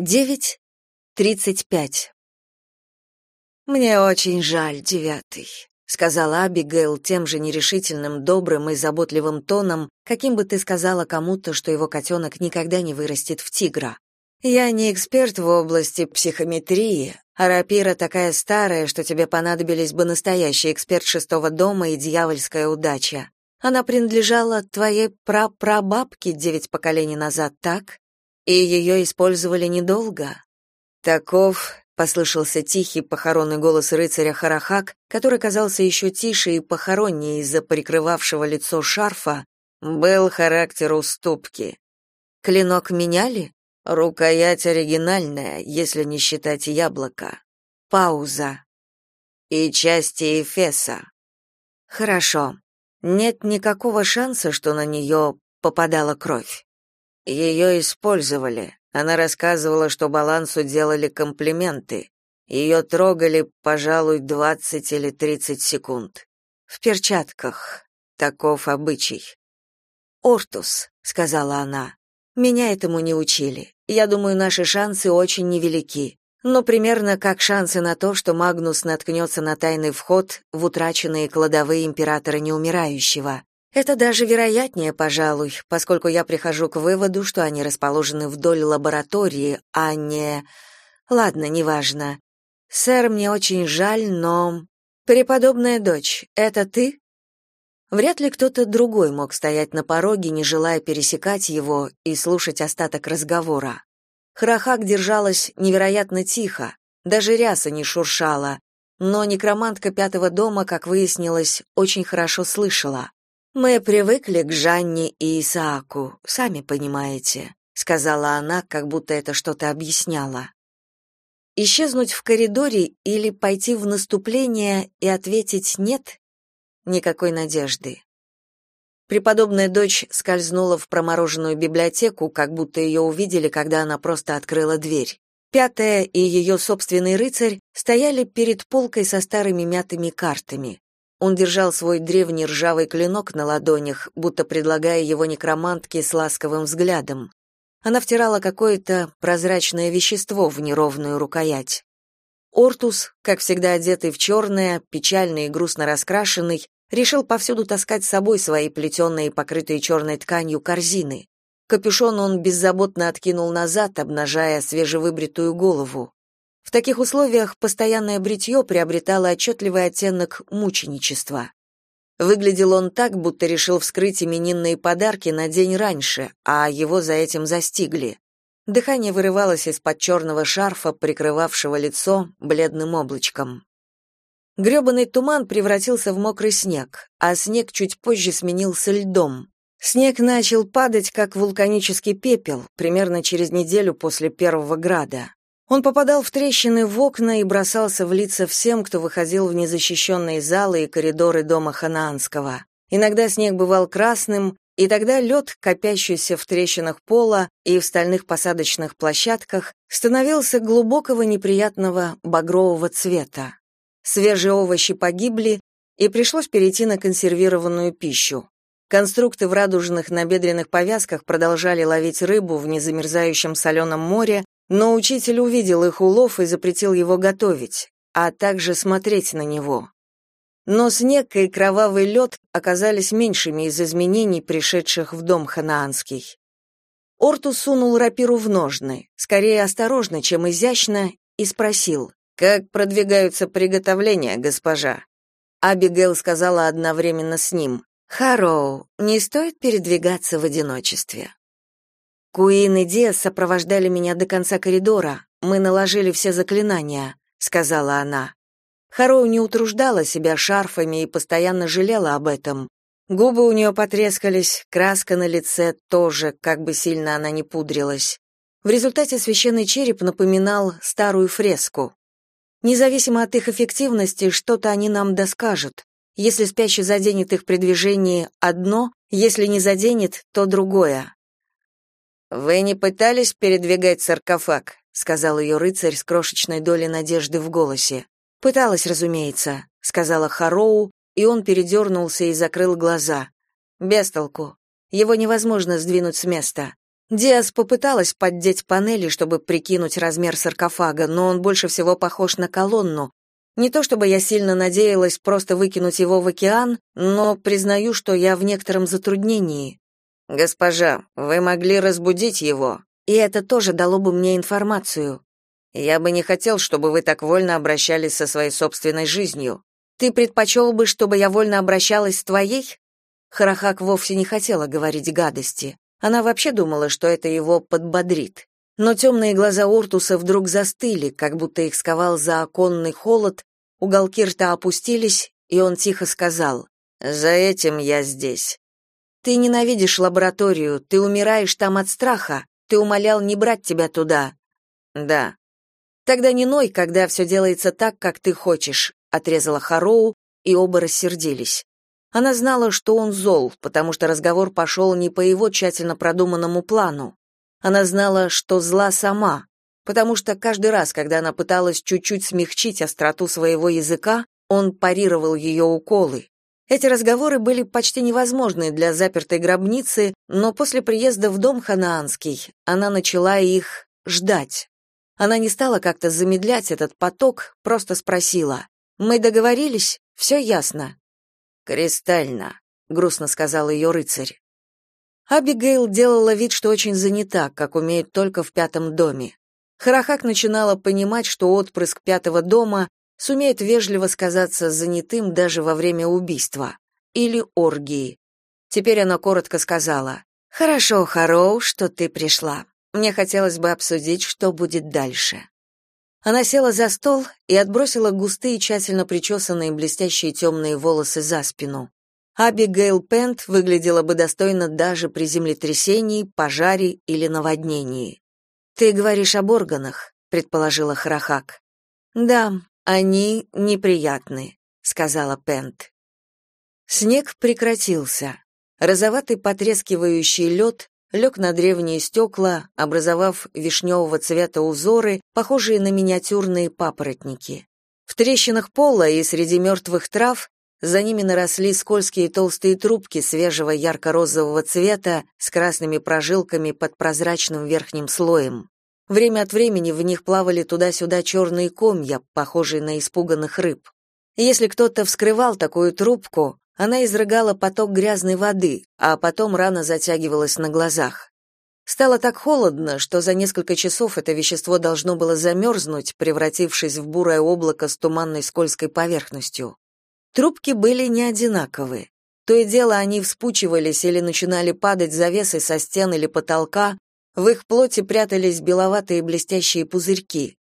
9.35 «Мне очень жаль, девятый», — сказала Абигейл тем же нерешительным, добрым и заботливым тоном, каким бы ты сказала кому-то, что его котенок никогда не вырастет в тигра. «Я не эксперт в области психометрии, а рапира такая старая, что тебе понадобились бы настоящий эксперт шестого дома и дьявольская удача. Она принадлежала твоей прапрабабке девять поколений назад, так? И ее использовали недолго. Таков, послышался тихий похоронный голос рыцаря Харахак, который казался еще тише и похороннее из-за прикрывавшего лицо шарфа, был характер уступки. Клинок меняли? Рукоять оригинальная, если не считать яблоко. Пауза. И части Эфеса. Хорошо. Нет никакого шанса, что на нее попадала кровь. Ее использовали. Она рассказывала, что балансу делали комплименты. Ее трогали, пожалуй, двадцать или тридцать секунд. В перчатках. Таков обычай. «Ортус», — сказала она, — «меня этому не учили. Я думаю, наши шансы очень невелики. Но примерно как шансы на то, что Магнус наткнется на тайный вход в утраченные кладовые императора неумирающего. Это даже вероятнее, пожалуй, поскольку я прихожу к выводу, что они расположены вдоль лаборатории, а не... Ладно, неважно. Сэр, мне очень жаль, но... Преподобная дочь, это ты? Вряд ли кто-то другой мог стоять на пороге, не желая пересекать его и слушать остаток разговора. Храхак держалась невероятно тихо, даже ряса не шуршала, но некромантка пятого дома, как выяснилось, очень хорошо слышала. Мы привыкли к Жанне и Исааку, сами понимаете, сказала она, как будто это что-то объясняла. Исчезнуть в коридоре или пойти в наступление и ответить нет? Никакой надежды. Преподобная дочь скользнула в промороженную библиотеку, как будто ее увидели, когда она просто открыла дверь. Пятая и ее собственный рыцарь стояли перед полкой со старыми мятыми картами. Он держал свой древний ржавый клинок на ладонях, будто предлагая его некромантке с ласковым взглядом. Она втирала какое-то прозрачное вещество в неровную рукоять. Ортус, как всегда одетый в черное, печальный и грустно раскрашенный, решил повсюду таскать с собой свои плетеные, покрытые черной тканью корзины. Капюшон он беззаботно откинул назад, обнажая свежевыбритую голову. В таких условиях постоянное бритье приобретало отчетливый оттенок мученичества. Выглядел он так, будто решил вскрыть именинные подарки на день раньше, а его за этим застигли. Дыхание вырывалось из-под черного шарфа, прикрывавшего лицо бледным облачком. Грёбаный туман превратился в мокрый снег, а снег чуть позже сменился льдом. Снег начал падать, как вулканический пепел, примерно через неделю после первого града. Он попадал в трещины в окна и бросался в лица всем, кто выходил в незащищенные залы и коридоры дома Ханаанского. Иногда снег бывал красным, и тогда лед, копящийся в трещинах пола и в стальных посадочных площадках, становился глубокого неприятного багрового цвета. Свежие овощи погибли, и пришлось перейти на консервированную пищу. Конструкты в радужных набедренных повязках продолжали ловить рыбу в незамерзающем соленом море, но учитель увидел их улов и запретил его готовить, а также смотреть на него. Но снег и кровавый лед оказались меньшими из изменений, пришедших в дом ханаанский. Орту сунул рапиру в ножны, скорее осторожно, чем изящно, и спросил, «Как продвигаются приготовления, госпожа?» Абигейл сказала одновременно с ним, «Хароу, не стоит передвигаться в одиночестве». Куин и Диас сопровождали меня до конца коридора. Мы наложили все заклинания, сказала она. Хароу не утруждала себя шарфами и постоянно жалела об этом. Губы у нее потрескались, краска на лице тоже, как бы сильно она не пудрилась. В результате священный череп напоминал старую фреску. Независимо от их эффективности, что-то они нам доскажут. Если спящий заденет их при движении одно, если не заденет, то другое. Вы не пытались передвигать саркофаг, сказал ее рыцарь с крошечной долей надежды в голосе. Пыталась, разумеется, сказала Хароу, и он передернулся и закрыл глаза. Без толку. Его невозможно сдвинуть с места. Диас попыталась поддеть панели, чтобы прикинуть размер саркофага, но он больше всего похож на колонну. Не то чтобы я сильно надеялась просто выкинуть его в океан, но признаю, что я в некотором затруднении. Госпожа, вы могли разбудить его, и это тоже дало бы мне информацию. Я бы не хотел, чтобы вы так вольно обращались со своей собственной жизнью. Ты предпочел бы, чтобы я вольно обращалась с твоей? Харахак вовсе не хотела говорить гадости. Она вообще думала, что это его подбодрит. Но темные глаза Ортуса вдруг застыли, как будто их сковал заоконный холод, уголки рта опустились, и он тихо сказал «За этим я здесь». «Ты ненавидишь лабораторию, ты умираешь там от страха, ты умолял не брать тебя туда». «Да». «Тогда не ной, когда все делается так, как ты хочешь», — отрезала Хароу, и оба рассердились. Она знала, что он зол, потому что разговор пошел не по его тщательно продуманному плану. Она знала, что зла сама, потому что каждый раз, когда она пыталась чуть-чуть смягчить остроту своего языка, он парировал ее уколы. Эти разговоры были почти невозможны для запертой гробницы, но после приезда в дом ханаанский она начала их ждать. Она не стала как-то замедлять этот поток, просто спросила: "Мы договорились? Все ясно?" «Кристально», — грустно сказал ее рыцарь. Абигейл делала вид, что очень занята, как умеет только в пятом доме. Харахак начинала понимать, что отпрыск пятого дома сумеет вежливо сказаться занятым даже во время убийства или оргии. Теперь она коротко сказала: "Хорошо, Хароу, что ты пришла. Мне хотелось бы обсудить, что будет дальше". Она села за стол и отбросила густые, тщательно причесанные блестящие темные волосы за спину. Абигейл Пент выглядела бы достойно даже при землетрясении, пожаре или наводнении. «Ты говоришь об органах», — предположила Харахак. «Да, они неприятны», — сказала Пент. Снег прекратился. Розоватый потрескивающий лед лег на древние стекла, образовав вишневого цвета узоры, похожие на миниатюрные папоротники. В трещинах пола и среди мертвых трав за ними наросли скользкие толстые трубки свежего ярко-розового цвета с красными прожилками под прозрачным верхним слоем. Время от времени в них плавали туда-сюда черные комья, похожие на испуганных рыб. Если кто-то вскрывал такую трубку, она изрыгала поток грязной воды, а потом рана затягивалась на глазах. Стало так холодно, что за несколько часов это вещество должно было замерзнуть, превратившись в бурое облако с туманной скользкой поверхностью. Трубки были не одинаковы. То и дело они вспучивались или начинали падать завесой со стен или потолка, в их плоти прятались беловатые блестящие пузырьки.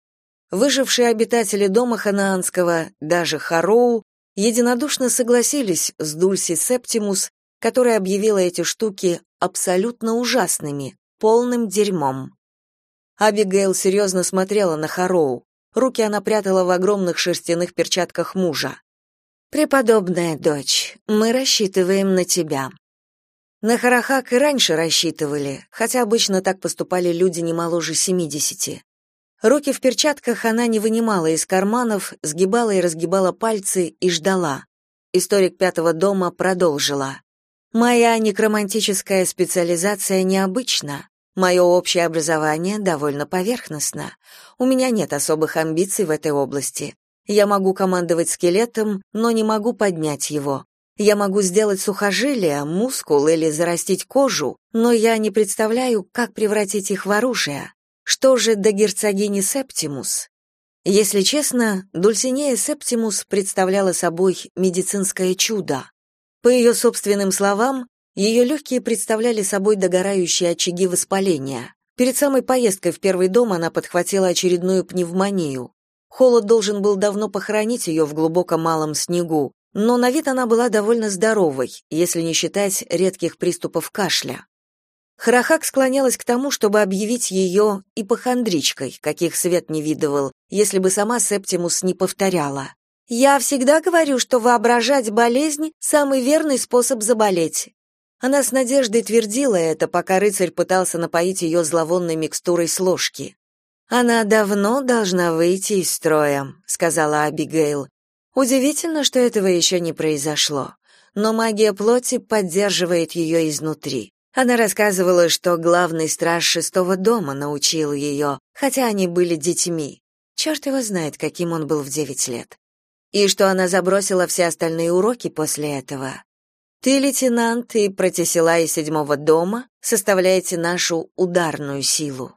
Выжившие обитатели дома ханаанского, даже Хароу, единодушно согласились с Дульси Септимус, которая объявила эти штуки абсолютно ужасными, полным дерьмом. Абигейл серьезно смотрела на Хароу. Руки она прятала в огромных шерстяных перчатках мужа. «Преподобная дочь, мы рассчитываем на тебя». На Харахак и раньше рассчитывали, хотя обычно так поступали люди не моложе семидесяти. Руки в перчатках она не вынимала из карманов, сгибала и разгибала пальцы и ждала. Историк пятого дома продолжила. «Моя некромантическая специализация необычна. Мое общее образование довольно поверхностно. У меня нет особых амбиций в этой области. Я могу командовать скелетом, но не могу поднять его. Я могу сделать сухожилие, мускул или зарастить кожу, но я не представляю, как превратить их в оружие. Что же до герцогини Септимус? Если честно, Дульсинея Септимус представляла собой медицинское чудо. По ее собственным словам, ее легкие представляли собой догорающие очаги воспаления. Перед самой поездкой в первый дом она подхватила очередную пневмонию. Холод должен был давно похоронить ее в глубоком малом снегу, но на вид она была довольно здоровой, если не считать редких приступов кашля. Харахак склонялась к тому, чтобы объявить ее ипохондричкой, каких свет не видывал, если бы сама Септимус не повторяла. «Я всегда говорю, что воображать болезнь — самый верный способ заболеть». Она с надеждой твердила это, пока рыцарь пытался напоить ее зловонной микстурой с ложки. «Она давно должна выйти из строя», — сказала Абигейл. «Удивительно, что этого еще не произошло, но магия плоти поддерживает ее изнутри. Она рассказывала, что главный страж шестого дома научил ее, хотя они были детьми. Черт его знает, каким он был в девять лет. И что она забросила все остальные уроки после этого. Ты, лейтенант, и протесила из седьмого дома составляете нашу ударную силу.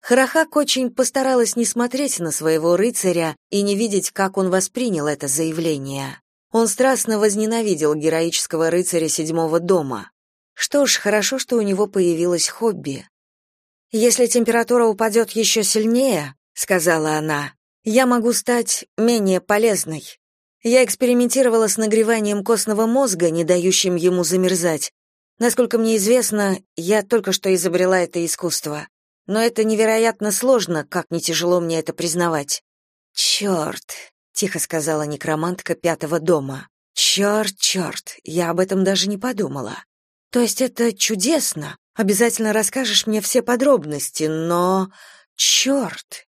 Харахак очень постаралась не смотреть на своего рыцаря и не видеть, как он воспринял это заявление. Он страстно возненавидел героического рыцаря седьмого дома. Что ж, хорошо, что у него появилось хобби. «Если температура упадет еще сильнее», — сказала она, — «я могу стать менее полезной. Я экспериментировала с нагреванием костного мозга, не дающим ему замерзать. Насколько мне известно, я только что изобрела это искусство. Но это невероятно сложно, как не тяжело мне это признавать. «Черт», — тихо сказала некромантка пятого дома. «Черт, черт, я об этом даже не подумала. То есть это чудесно, обязательно расскажешь мне все подробности, но... Черт!»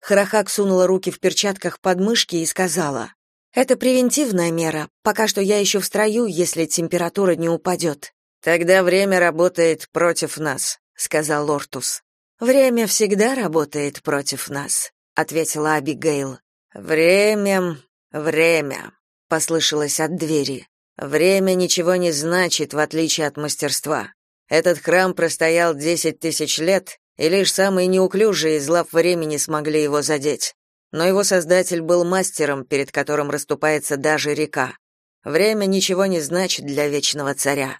Харахак сунула руки в перчатках под мышки и сказала, «Это превентивная мера, пока что я еще в строю, если температура не упадет». «Тогда время работает против нас», — сказал Лортус. «Время всегда работает против нас», — ответила Абигейл. «Время, время», — послышалось от двери. «Время ничего не значит, в отличие от мастерства. Этот храм простоял десять тысяч лет, и лишь самые неуклюжие из лав времени смогли его задеть. Но его создатель был мастером, перед которым расступается даже река. Время ничего не значит для вечного царя.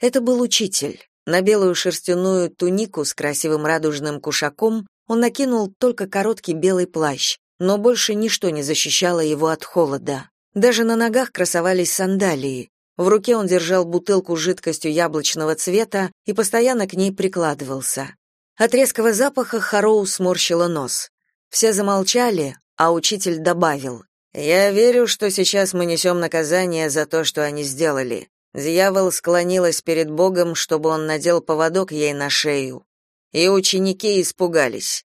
Это был учитель. На белую шерстяную тунику с красивым радужным кушаком он накинул только короткий белый плащ, но больше ничто не защищало его от холода. Даже на ногах красовались сандалии. В руке он держал бутылку с жидкостью яблочного цвета и постоянно к ней прикладывался. От резкого запаха Хароу сморщила нос. Все замолчали, а учитель добавил: "Я верю, что сейчас мы несем наказание за то, что они сделали. Дьявол склонилась перед Богом, чтобы он надел поводок ей на шею. И ученики испугались.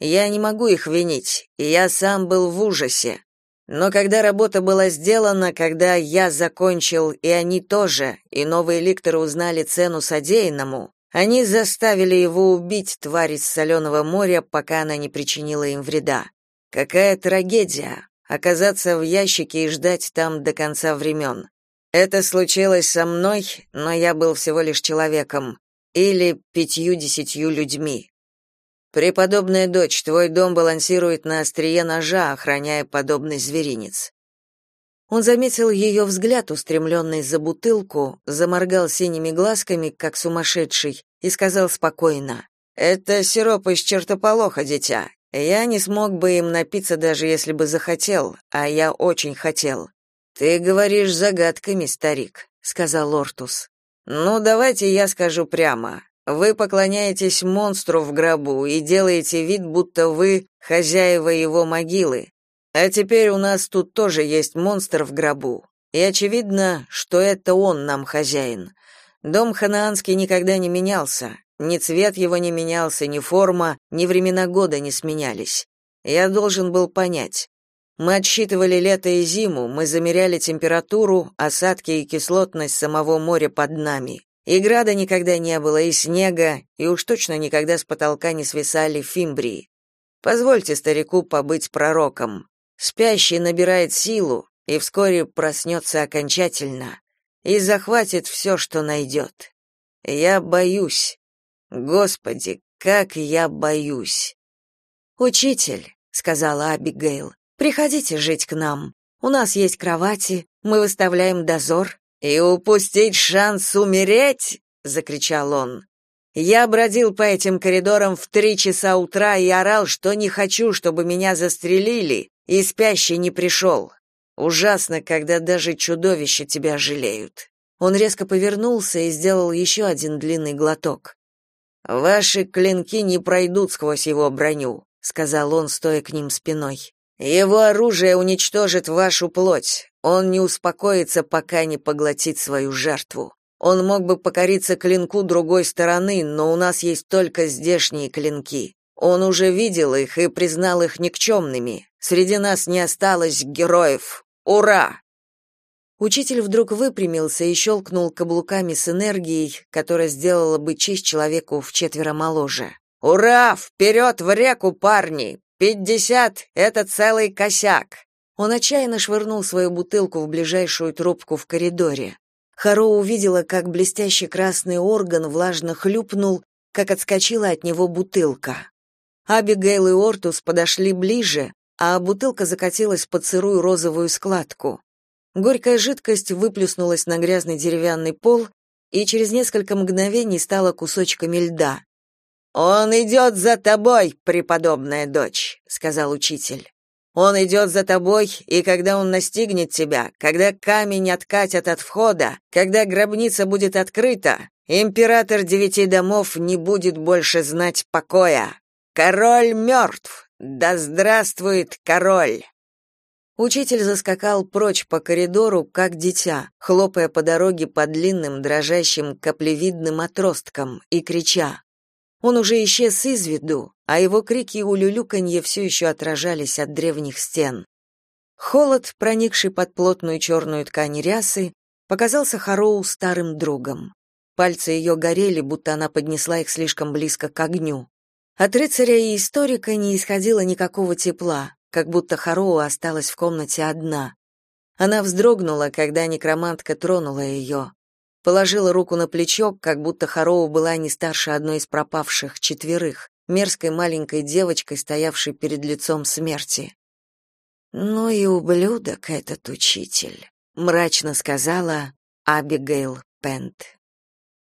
Я не могу их винить, я сам был в ужасе. Но когда работа была сделана, когда я закончил, и они тоже, и новые ликторы узнали цену содеянному, они заставили его убить тварь из соленого моря, пока она не причинила им вреда. Какая трагедия оказаться в ящике и ждать там до конца времен. Это случилось со мной, но я был всего лишь человеком или пятью-десятью людьми. Преподобная дочь, твой дом балансирует на острие ножа, охраняя подобный зверинец. Он заметил ее взгляд, устремленный за бутылку, заморгал синими глазками, как сумасшедший, и сказал спокойно: "Это сироп из чертополоха, дитя. Я не смог бы им напиться даже если бы захотел, а я очень хотел. Ты говоришь загадками, старик, сказал Ортус. Ну, давайте я скажу прямо. Вы поклоняетесь монстру в гробу и делаете вид, будто вы хозяева его могилы. А теперь у нас тут тоже есть монстр в гробу. И очевидно, что это он нам хозяин. Дом ханаанский никогда не менялся. Ни цвет его не менялся, ни форма, ни времена года не сменялись. Я должен был понять, мы отсчитывали лето и зиму, мы замеряли температуру, осадки и кислотность самого моря под нами. И града никогда не было, и снега, и уж точно никогда с потолка не свисали фимбрии. Позвольте старику побыть пророком. Спящий набирает силу и вскоре проснется окончательно и захватит все, что найдет. Я боюсь. Господи, как я боюсь. Учитель, сказала Абигейл. Приходите жить к нам. У нас есть кровати, мы выставляем дозор. И упустить шанс умереть, закричал он. Я бродил по этим коридорам в три часа утра и орал, что не хочу, чтобы меня застрелили, и спящий не пришел. Ужасно, когда даже чудовища тебя жалеют. Он резко повернулся и сделал еще один длинный глоток. Ваши клинки не пройдут сквозь его броню, сказал он, стоя к ним спиной. Его оружие уничтожит вашу плоть. Он не успокоится, пока не поглотит свою жертву. Он мог бы покориться клинку другой стороны, но у нас есть только здешние клинки. Он уже видел их и признал их никчемными. Среди нас не осталось героев. Ура! Учитель вдруг выпрямился и щелкнул каблуками с энергией, которая сделала бы честь человеку в четверо моложе. «Ура! Вперед в реку, парни! Пятьдесят — это целый косяк!» Он отчаянно швырнул свою бутылку в ближайшую трубку в коридоре. Харо увидела, как блестящий красный орган влажно хлюпнул, как отскочила от него бутылка. Абигейл и Ортус подошли ближе, а бутылка закатилась под сырую розовую складку. Горькая жидкость выплеснулась на грязный деревянный пол и через несколько мгновений стала кусочками льда. «Он идет за тобой, преподобная дочь», — сказал учитель. «Он идет за тобой, и когда он настигнет тебя, когда камень откатят от входа, когда гробница будет открыта, император девяти домов не будет больше знать покоя. Король мертв! Да здравствует король!» Учитель заскакал прочь по коридору, как дитя, хлопая по дороге по длинным, дрожащим, каплевидным отросткам и крича. Он уже исчез из виду, а его крики и улюлюканье все еще отражались от древних стен. Холод, проникший под плотную черную ткань рясы, показался Хароу старым другом. Пальцы ее горели, будто она поднесла их слишком близко к огню. От рыцаря и историка не исходило никакого тепла, как будто Хароу осталась в комнате одна. Она вздрогнула, когда некромантка тронула ее. Положила руку на плечо, как будто Хароу была не старше одной из пропавших четверых, мерзкой маленькой девочкой, стоявшей перед лицом смерти. «Ну и ублюдок этот учитель», — мрачно сказала Абигейл Пент.